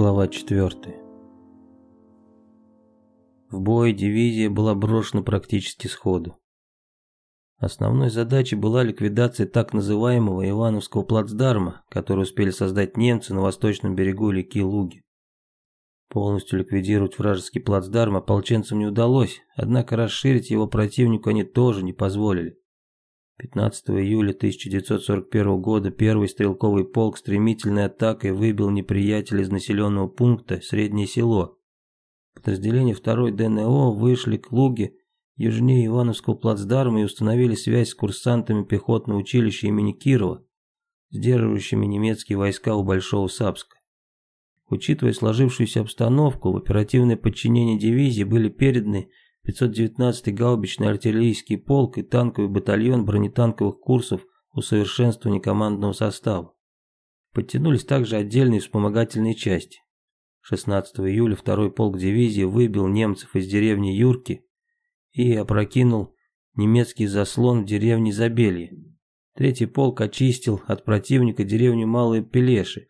Глава 4. В бой дивизия была брошена практически сходу. Основной задачей была ликвидация так называемого Ивановского плацдарма, который успели создать немцы на восточном берегу реки Луги. Полностью ликвидировать вражеский плацдарм ополченцам не удалось, однако расширить его противнику они тоже не позволили. 15 июля 1941 года первый стрелковый полк стремительной атакой выбил неприятеля из населенного пункта Среднее село. Подразделения 2 ДНО вышли к Луге южнее Ивановского плацдарма и установили связь с курсантами пехотного училища имени Кирова, сдерживающими немецкие войска у Большого Сапска. Учитывая сложившуюся обстановку, в оперативное подчинение дивизии были переданы 519-й гаубичный артиллерийский полк и танковый батальон бронетанковых курсов усовершенствования командного состава. Подтянулись также отдельные вспомогательные части. 16 июля второй полк дивизии выбил немцев из деревни Юрки и опрокинул немецкий заслон в деревне Забелье. Третий полк очистил от противника деревню Малые Пелеши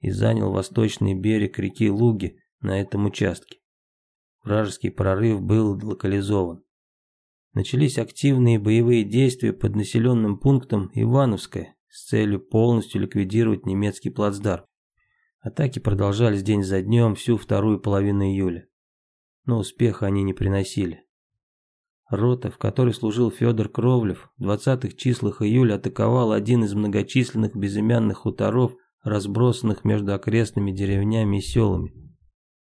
и занял восточный берег реки Луги на этом участке. Вражеский прорыв был локализован. Начались активные боевые действия под населенным пунктом Ивановское с целью полностью ликвидировать немецкий плацдарм. Атаки продолжались день за днем всю вторую половину июля. Но успеха они не приносили. Рота, в которой служил Федор Кровлев, в 20-х числах июля атаковал один из многочисленных безымянных хуторов, разбросанных между окрестными деревнями и селами.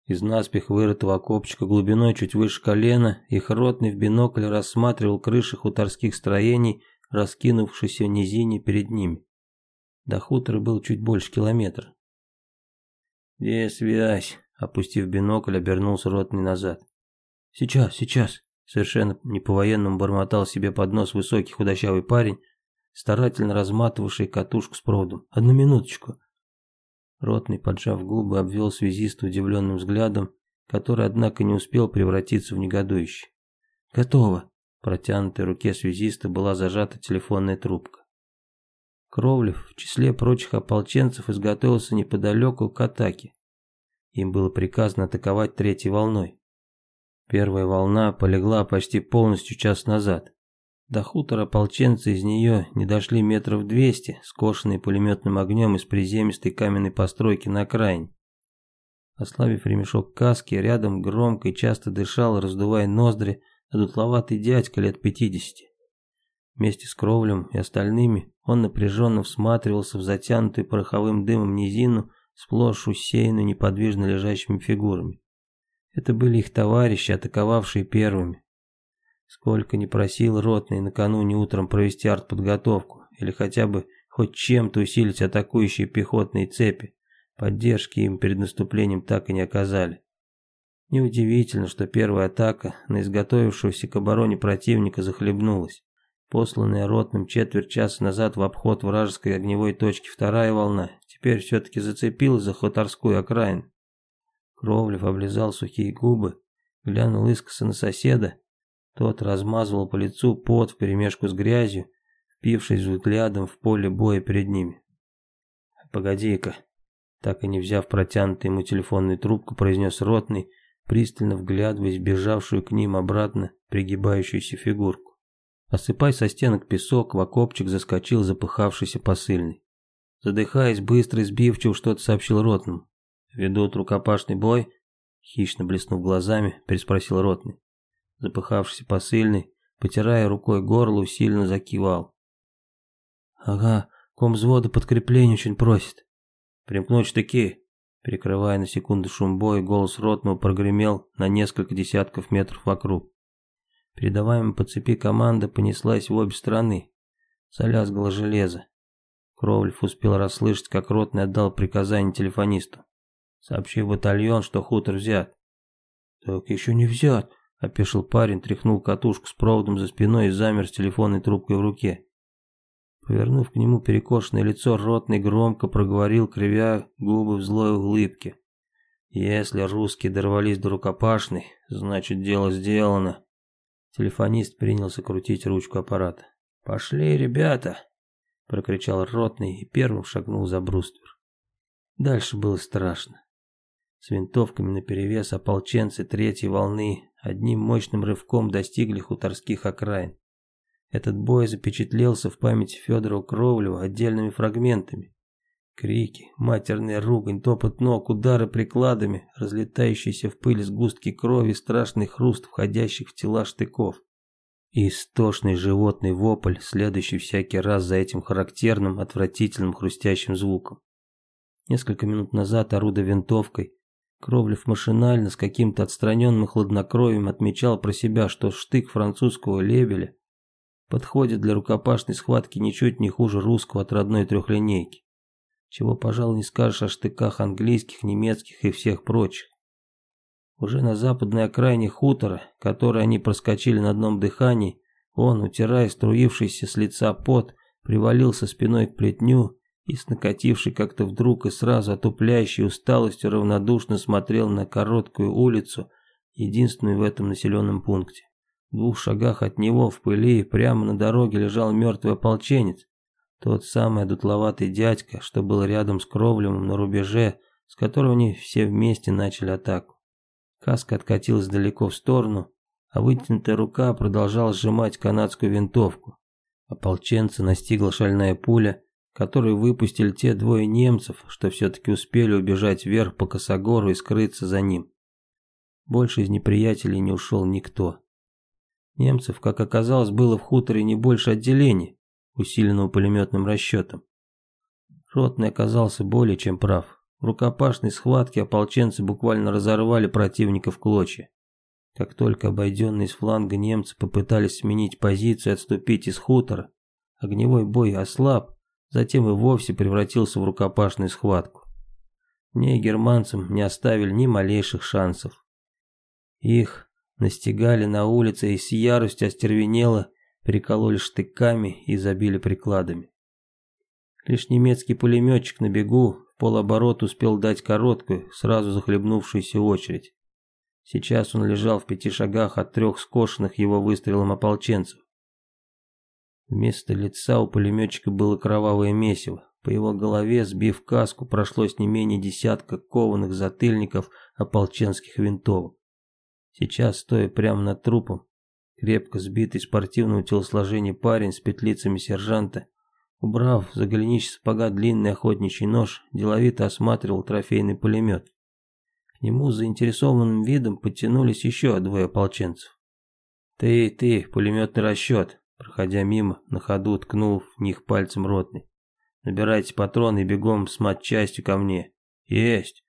Из наспех вырытого окопчика глубиной чуть выше колена их ротный в бинокль рассматривал крыши хуторских строений, раскинувшиеся в низине перед ними. До хутора был чуть больше километра. «Где связь?» — опустив бинокль, обернулся ротный назад. «Сейчас, сейчас!» — совершенно не по-военному бормотал себе под нос высокий худощавый парень, старательно разматывавший катушку с проводом. «Одну минуточку!» Ротный, поджав губы, обвел связиста удивленным взглядом, который, однако, не успел превратиться в негодующий. «Готово!» Протянутой руке связиста была зажата телефонная трубка. Кровлев в числе прочих ополченцев изготовился неподалеку к атаке. Им было приказано атаковать третьей волной. Первая волна полегла почти полностью час назад. До хутора ополченцы из нее не дошли метров двести, скошенные пулеметным огнем из приземистой каменной постройки на окраине. Ослабив ремешок каски, рядом громко и часто дышал, раздувая ноздри, дутловатый дядька лет пятидесяти. Вместе с Кровлем и остальными он напряженно всматривался в затянутую пороховым дымом низину, сплошь усеянную неподвижно лежащими фигурами. Это были их товарищи, атаковавшие первыми. Сколько не просил ротный накануне утром провести артподготовку, или хотя бы хоть чем-то усилить атакующие пехотные цепи, поддержки им перед наступлением так и не оказали. Неудивительно, что первая атака на изготовившегося к обороне противника захлебнулась. Посланная ротным четверть часа назад в обход вражеской огневой точки вторая волна теперь все-таки зацепилась за хуторскую окраину. Кровлев облизал сухие губы, глянул искоса на соседа тот размазывал по лицу пот вперемешку с грязью, впившись взглядом в поле боя перед ними. «Погоди-ка», так и не взяв протянутую ему телефонную трубку, произнес ротный, пристально вглядываясь в бежавшую к ним обратно пригибающуюся фигурку. Осыпай со стенок песок, в окопчик заскочил запыхавшийся посыльный. Задыхаясь, быстро и сбивчиво что-то сообщил ротному. «Ведут рукопашный бой?» Хищно блеснув глазами, переспросил ротный. Запыхавшийся посыльный, потирая рукой горло, усиленно закивал. «Ага, ком взвода подкрепление очень просит». «Примкнуть штыки!» Перекрывая на секунду шум боя, голос ротного прогремел на несколько десятков метров вокруг. Передаваемая по цепи команда понеслась в обе стороны. Залязгало железо. Кровлев успел расслышать, как ротный отдал приказание телефонисту. Сообщи в батальон, что хутор взят. «Так еще не взят», Опешил парень, тряхнул катушку с проводом за спиной и замер с телефонной трубкой в руке. Повернув к нему перекошенное лицо, ротный громко проговорил, кривя губы в злой улыбке. «Если русские дорвались до рукопашной, значит дело сделано». Телефонист принялся крутить ручку аппарата. «Пошли, ребята!» — прокричал ротный и первым шагнул за бруствер. Дальше было страшно. С винтовками наперевес ополченцы третьей волны одним мощным рывком достигли хуторских окраин. Этот бой запечатлелся в памяти Федора Кровлева отдельными фрагментами. Крики, матерная ругань, топот ног, удары прикладами, разлетающиеся в пыль сгустки крови, страшный хруст входящих в тела штыков. И истошный животный вопль, следующий всякий раз за этим характерным, отвратительным хрустящим звуком. Несколько минут назад, орудя винтовкой, Кровлев машинально, с каким-то отстраненным хладнокровием отмечал про себя, что штык французского лебеля подходит для рукопашной схватки ничуть не хуже русского от родной трехлинейки. Чего, пожалуй, не скажешь о штыках английских, немецких и всех прочих. Уже на западной окраине хутора, который они проскочили на одном дыхании, он, утирая струившийся с лица пот, привалился спиной к плетню и с накатившей как-то вдруг и сразу отупляющей усталостью равнодушно смотрел на короткую улицу, единственную в этом населенном пункте. В двух шагах от него в пыли прямо на дороге лежал мертвый ополченец, тот самый дутловатый дядька, что был рядом с Кровлем на рубеже, с которого они все вместе начали атаку. Каска откатилась далеко в сторону, а вытянутая рука продолжала сжимать канадскую винтовку. Ополченца настигла шальная пуля, которую выпустили те двое немцев, что все-таки успели убежать вверх по косогору и скрыться за ним. Больше из неприятелей не ушел никто. Немцев, как оказалось, было в хуторе не больше отделений, усиленного пулеметным расчетом. Ротный оказался более чем прав. В рукопашной схватке ополченцы буквально разорвали противника в клочья. Как только обойденные с фланга немцы попытались сменить позицию и отступить из хутора, огневой бой ослаб, затем и вовсе превратился в рукопашную схватку. В ней германцам не оставили ни малейших шансов. Их настигали на улице и с яростью остервенело перекололи штыками и забили прикладами. Лишь немецкий пулеметчик на бегу в полоборот успел дать короткую, сразу захлебнувшуюся очередь. Сейчас он лежал в пяти шагах от трех скошенных его выстрелом ополченцев. Вместо лица у пулеметчика было кровавое месиво. По его голове, сбив каску, прошлось не менее десятка кованых затыльников ополченских винтовок. Сейчас, стоя прямо над трупом, Крепко сбитый спортивного телосложения парень с петлицами сержанта, убрав за голенище сапога длинный охотничий нож, деловито осматривал трофейный пулемет. К нему заинтересованным видом подтянулись еще двое ополченцев. «Ты, ты, пулеметный расчет!» Проходя мимо, на ходу ткнул в них пальцем ротный. «Набирайте патроны и бегом с матчастью ко мне». «Есть!»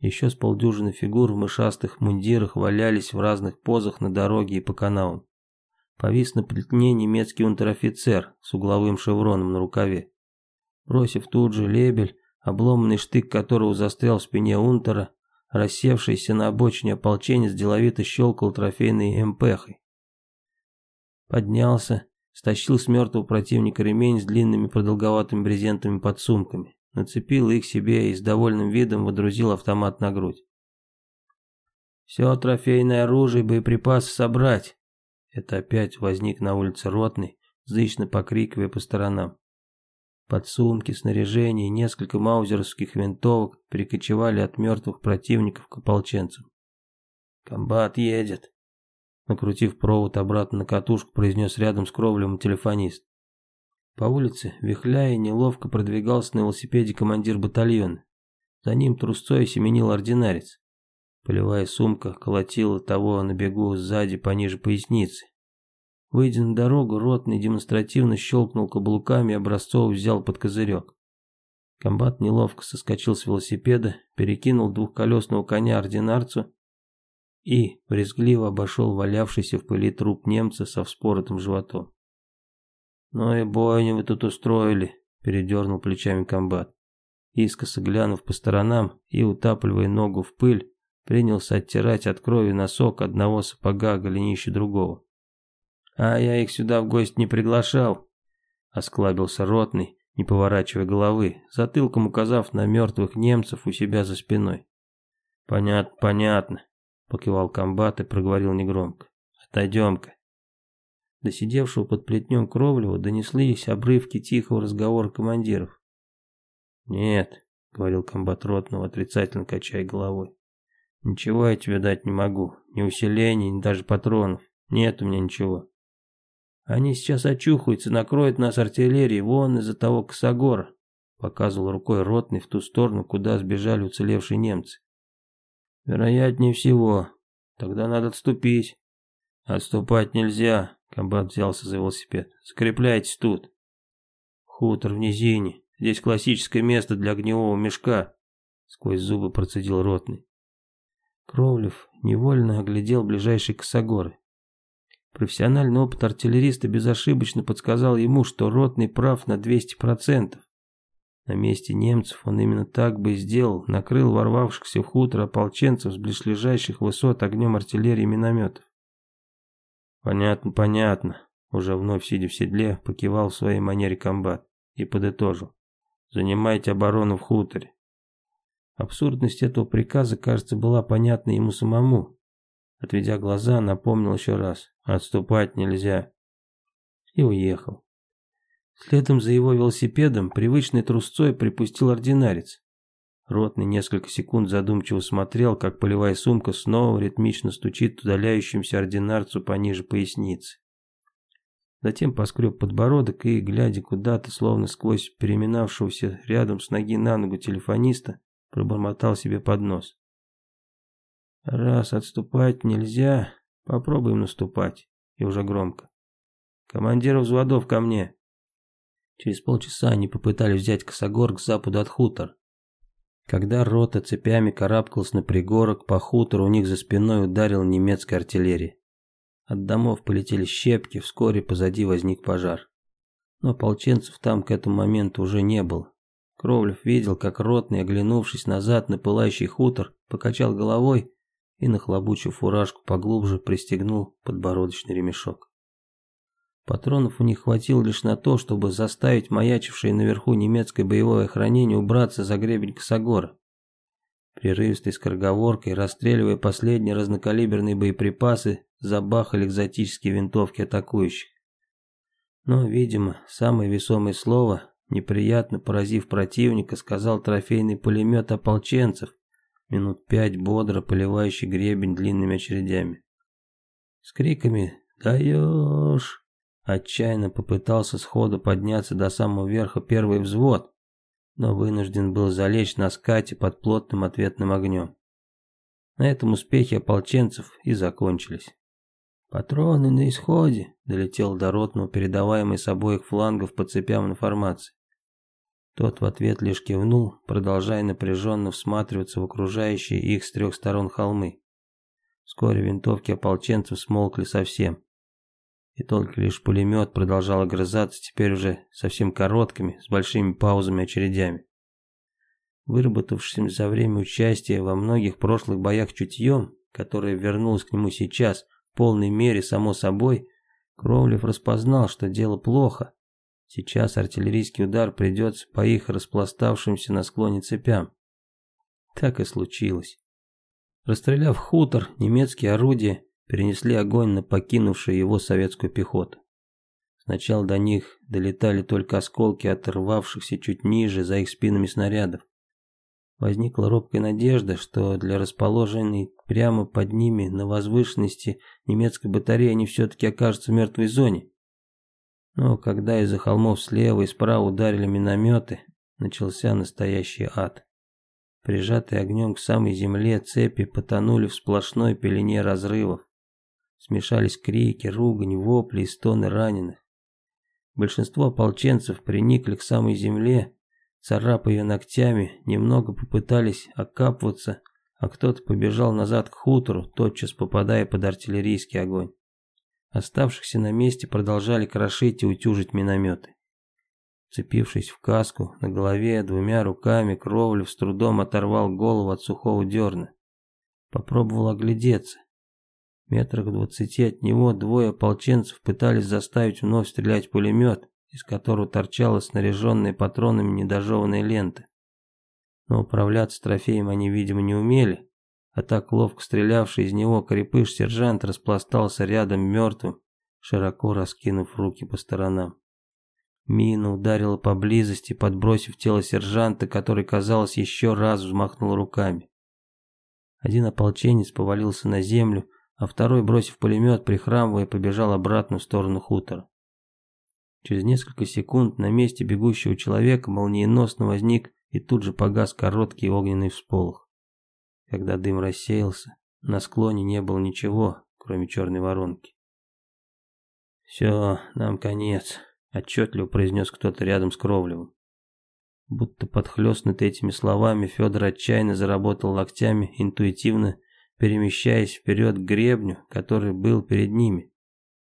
Еще с полдюжины фигур в мышастых мундирах валялись в разных позах на дороге и по каналам. Повис на плетне немецкий унтер-офицер с угловым шевроном на рукаве. Бросив тут же лебель, обломанный штык которого застрял в спине унтера, рассевшийся на обочине ополченец деловито щелкал трофейной эмпехой. Поднялся, стащил с мертвого противника ремень с длинными продолговатыми брезентами под сумками нацепил их себе и с довольным видом водрузил автомат на грудь. «Все трофейное оружие и боеприпасы собрать!» Это опять возник на улице Ротный, зычно покрикивая по сторонам. Подсумки, снаряжение и несколько маузеровских винтовок перекочевали от мертвых противников к ополченцам. «Комбат едет!» Накрутив провод обратно на катушку, произнес рядом с кровлем телефонист. По улице, вихляя, неловко продвигался на велосипеде командир батальона. За ним трусцой семенил ординарец. Полевая сумка колотила того на бегу сзади пониже поясницы. Выйдя на дорогу, ротный демонстративно щелкнул каблуками и образцов взял под козырек. Комбат неловко соскочил с велосипеда, перекинул двухколесного коня ординарцу и брезгливо обошел валявшийся в пыли труп немца со вспоротым животом. «Ну и бойню вы тут устроили», — передернул плечами комбат. Искоса глянув по сторонам и утапливая ногу в пыль, принялся оттирать от крови носок одного сапога голенище другого. «А я их сюда в гости не приглашал», — осклабился ротный, не поворачивая головы, затылком указав на мертвых немцев у себя за спиной. «Понятно, понятно», — покивал комбат и проговорил негромко. «Отойдем-ка». До сидевшего под плетнем Кровлева донеслись обрывки тихого разговора командиров. «Нет, говорил комбат ротного, отрицательно качая головой. Ничего я тебе дать не могу. Ни усилений, ни даже патронов. Нет у меня ничего. Они сейчас очухаются, накроют нас артиллерией вон из-за того косогора. Показывал рукой ротный в ту сторону, куда сбежали уцелевшие немцы. Вероятнее всего. Тогда надо отступить. Отступать нельзя. Комбат взялся за велосипед. Скрепляйтесь тут. Хутор в низине. Здесь классическое место для огневого мешка. Сквозь зубы процедил ротный. Кровлев невольно оглядел ближайшие косогоры. Профессиональный опыт артиллериста безошибочно подсказал ему, что ротный прав на 200%. На месте немцев он именно так бы и сделал, накрыл ворвавшихся в хутор ополченцев с близлежащих высот огнем артиллерии и минометов. «Понятно, понятно», уже вновь сидя в седле, покивал в своей манере комбат и подытожил. «Занимайте оборону в хуторе». Абсурдность этого приказа, кажется, была понятна ему самому. Отведя глаза, напомнил еще раз. «Отступать нельзя». И уехал. Следом за его велосипедом привычной трусцой припустил ординарец. Ротный несколько секунд задумчиво смотрел, как полевая сумка снова ритмично стучит удаляющимся ординарцу пониже поясницы. Затем поскреб подбородок и, глядя куда-то, словно сквозь переминавшегося рядом с ноги на ногу телефониста, пробормотал себе под нос. «Раз отступать нельзя, попробуем наступать». И уже громко. «Командир взводов ко мне!» Через полчаса они попытались взять Косогор к западу от хутор. Когда рота цепями карабкалась на пригорок, по хутору у них за спиной ударила немецкая артиллерия. От домов полетели щепки, вскоре позади возник пожар. Но ополченцев там к этому моменту уже не было. Кровлев видел, как ротный, оглянувшись назад на пылающий хутор, покачал головой и, нахлобучив фуражку поглубже, пристегнул подбородочный ремешок. Патронов у них хватило лишь на то, чтобы заставить маячившее наверху немецкое боевое охранение убраться за гребень Косогора. Прерывистой скороговоркой, расстреливая последние разнокалиберные боеприпасы, забахали экзотические винтовки атакующих. Но, видимо, самое весомое слово, неприятно поразив противника, сказал трофейный пулемет ополченцев, минут пять бодро поливающий гребень длинными очередями. С криками «Даешь!» Отчаянно попытался сходу подняться до самого верха первый взвод, но вынужден был залечь на скате под плотным ответным огнем. На этом успехи ополченцев и закончились. «Патроны на исходе», — долетел до ротного, передаваемый с обоих флангов по цепям информации. Тот в ответ лишь кивнул, продолжая напряженно всматриваться в окружающие их с трех сторон холмы. Вскоре винтовки ополченцев смолкли совсем и только лишь пулемет продолжал огрызаться теперь уже совсем короткими, с большими паузами очередями. Выработавшимся за время участия во многих прошлых боях чутьем, которое вернулось к нему сейчас в полной мере само собой, Кровлев распознал, что дело плохо. Сейчас артиллерийский удар придется по их распластавшимся на склоне цепям. Так и случилось. Расстреляв хутор, немецкие орудия перенесли огонь на покинувшую его советскую пехоту. Сначала до них долетали только осколки оторвавшихся чуть ниже за их спинами снарядов. Возникла робкая надежда, что для расположенной прямо под ними на возвышенности немецкой батареи они все-таки окажутся в мертвой зоне. Но когда из-за холмов слева и справа ударили минометы, начался настоящий ад. Прижатые огнем к самой земле цепи потонули в сплошной пелене разрывов. Смешались крики, ругань, вопли и стоны раненых. Большинство ополченцев приникли к самой земле, царапая ее ногтями, немного попытались окапываться, а кто-то побежал назад к хутору, тотчас попадая под артиллерийский огонь. Оставшихся на месте продолжали крошить и утюжить минометы. Цепившись в каску, на голове двумя руками Кровлев с трудом оторвал голову от сухого дерна. Попробовал оглядеться. Метрах двадцати от него двое ополченцев пытались заставить вновь стрелять пулемет, из которого торчала снаряженная патронами недожеванная лента. Но управляться трофеем они, видимо, не умели, а так ловко стрелявший из него крепыш-сержант распластался рядом мертвым, широко раскинув руки по сторонам. Мина ударила поблизости, подбросив тело сержанта, который, казалось, еще раз взмахнул руками. Один ополченец повалился на землю, а второй, бросив пулемет, прихрамывая, побежал обратно в сторону хутора. Через несколько секунд на месте бегущего человека молниеносно возник и тут же погас короткий огненный всполох. Когда дым рассеялся, на склоне не было ничего, кроме черной воронки. «Все, нам конец», — отчетливо произнес кто-то рядом с Кровлевым. Будто подхлестнутый этими словами, Федор отчаянно заработал локтями, интуитивно перемещаясь вперед к гребню, который был перед ними.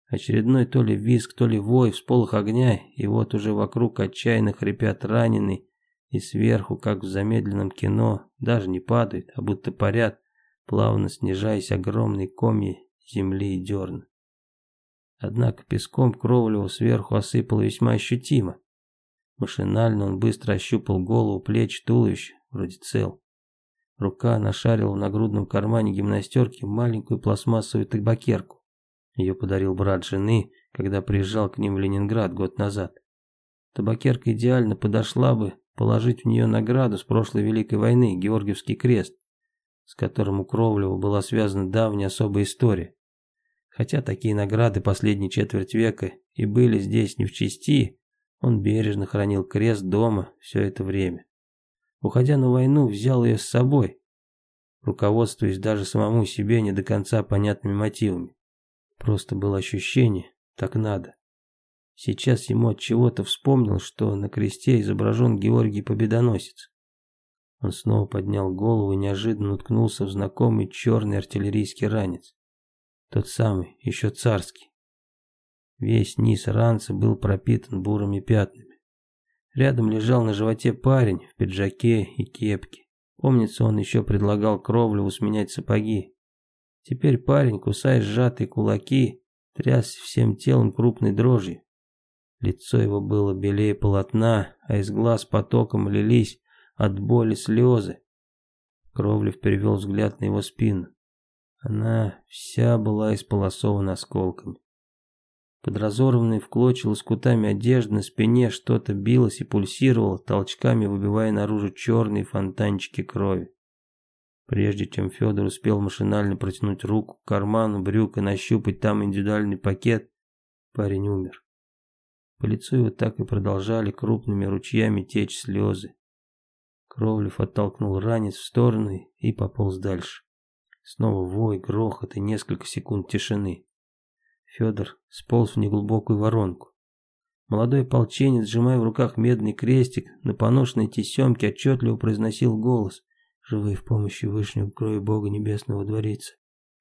Очередной то ли визг, то ли вой, всполох огня, и вот уже вокруг отчаянно хрипят раненые, и сверху, как в замедленном кино, даже не падают, а будто парят, плавно снижаясь огромные комья земли и дерна. Однако песком Кровлеву сверху осыпало весьма ощутимо. Машинально он быстро ощупал голову, плечи, туловище, вроде цел. Рука нашарила в нагрудном кармане гимнастерки маленькую пластмассовую табакерку. Ее подарил брат жены, когда приезжал к ним в Ленинград год назад. Табакерка идеально подошла бы положить в нее награду с прошлой Великой войны, Георгиевский крест, с которым у Кровлева была связана давняя особая история. Хотя такие награды последней четверть века и были здесь не в чести, он бережно хранил крест дома все это время. Уходя на войну, взял ее с собой, руководствуясь даже самому себе не до конца понятными мотивами. Просто было ощущение, так надо. Сейчас ему от чего-то вспомнил, что на кресте изображен Георгий Победоносец. Он снова поднял голову и неожиданно уткнулся в знакомый черный артиллерийский ранец. Тот самый, еще царский. Весь низ ранца был пропитан бурыми пятнами. Рядом лежал на животе парень в пиджаке и кепке. Помнится, он еще предлагал Кровлеву сменять сапоги. Теперь парень, кусая сжатые кулаки, тряс всем телом крупной дрожью. Лицо его было белее полотна, а из глаз потоком лились от боли слезы. Кровлев перевел взгляд на его спину. Она вся была исполосована осколками. Под разорванной в клочья лоскутами одежды на спине что-то билось и пульсировало, толчками выбивая наружу черные фонтанчики крови. Прежде чем Федор успел машинально протянуть руку к карману брюк и нащупать там индивидуальный пакет, парень умер. По лицу его так и продолжали крупными ручьями течь слезы. Кровлев оттолкнул ранец в сторону и пополз дальше. Снова вой, грохот и несколько секунд тишины. Федор сполз в неглубокую воронку. Молодой ополченец, сжимая в руках медный крестик, на поношенной тесемке отчетливо произносил голос. «Живы в помощи Вышнего крови Бога Небесного дворица.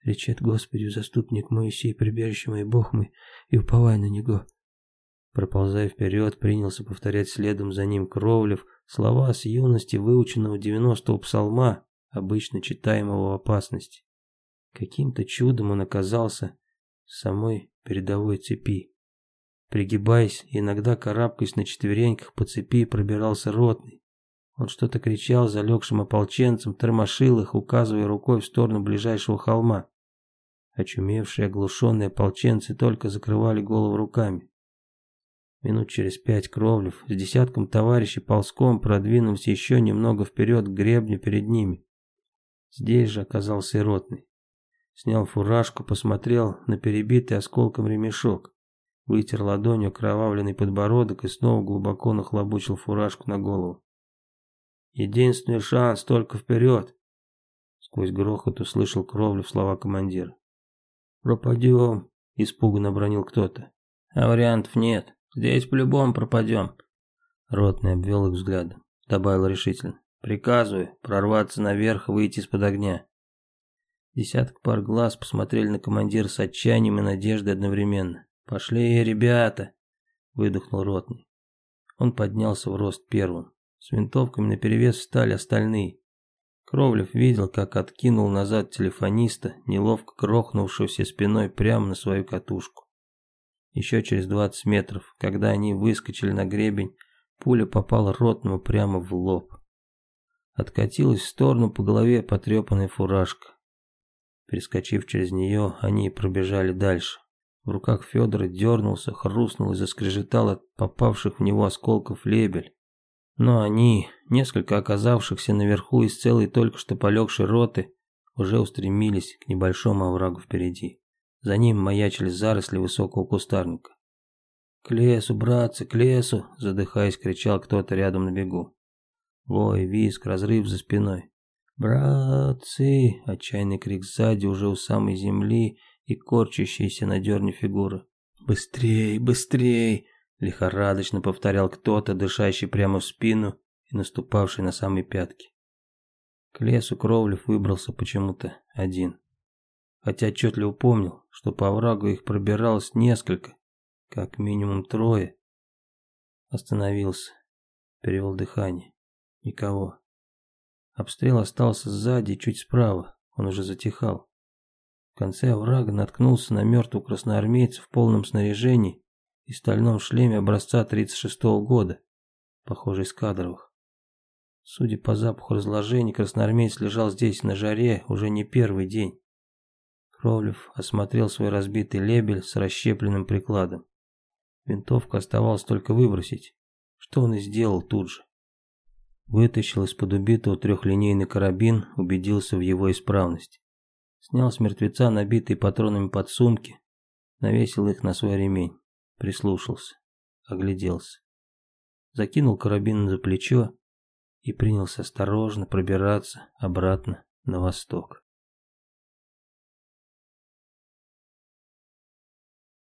Речет Господи, заступник Моисей, прибежище мой, Бог мой, и уповай на Него». Проползая вперед, принялся повторять следом за ним Кровлев слова с юности выученного девяностого псалма, обычно читаемого в опасности. Каким-то чудом он оказался самой передовой цепи. Пригибаясь, иногда карабкаясь на четвереньках по цепи, пробирался ротный. Он что-то кричал залегшим ополченцам, тормошил их, указывая рукой в сторону ближайшего холма. Очумевшие, оглушенные ополченцы только закрывали голову руками. Минут через пять Кровлев с десятком товарищей ползком продвинулся еще немного вперед к гребню перед ними. Здесь же оказался и ротный. Снял фуражку, посмотрел на перебитый осколком ремешок. Вытер ладонью кровавленный подбородок и снова глубоко нахлобучил фуражку на голову. «Единственный шанс только вперед!» Сквозь грохот услышал кровлю в слова командира. «Пропадем!» – испуганно бронил кто-то. «А вариантов нет. Здесь по-любому пропадем!» Ротный обвел их взглядом. Добавил решительно. Приказываю прорваться наверх и выйти из-под огня. Десяток пар глаз посмотрели на командира с отчаянием и надеждой одновременно. «Пошли, ребята!» — выдохнул ротный. Он поднялся в рост первым. С винтовками наперевес встали остальные. Кровлев видел, как откинул назад телефониста, неловко грохнувшегося спиной прямо на свою катушку. Еще через 20 метров, когда они выскочили на гребень, пуля попала ротному прямо в лоб. Откатилась в сторону по голове потрепанная фуражка. Перескочив через нее, они пробежали дальше. В руках Федора дернулся, хрустнул и заскрежетал от попавших в него осколков лебель. Но они, несколько оказавшихся наверху из целой только что полегшей роты, уже устремились к небольшому оврагу впереди. За ним маячили заросли высокого кустарника. «К лесу, братцы, к лесу!» – задыхаясь, кричал кто-то рядом на бегу. Вой, визг, разрыв за спиной. «Братцы!» – отчаянный крик сзади, уже у самой земли, и корчащаяся на дерне фигура. «Быстрей, быстрей!» – лихорадочно повторял кто-то, дышащий прямо в спину и наступавший на самые пятки. К лесу Кровлев выбрался почему-то один. Хотя отчетливо помнил, что по оврагу их пробиралось несколько, как минимум трое. Остановился, перевел дыхание. Никого. Обстрел остался сзади чуть справа, он уже затихал. В конце оврага наткнулся на мертвого красноармейца в полном снаряжении и стальном шлеме образца 36-го года, похоже, из кадровых. Судя по запаху разложения, красноармеец лежал здесь на жаре уже не первый день. Кровлев осмотрел свой разбитый лебель с расщепленным прикладом. Винтовку оставалось только выбросить, что он и сделал тут же. Вытащил из-под убитого трехлинейный карабин, убедился в его исправности. Снял с мертвеца набитые патронами подсумки, навесил их на свой ремень, прислушался, огляделся. Закинул карабин за плечо и принялся осторожно пробираться обратно на восток.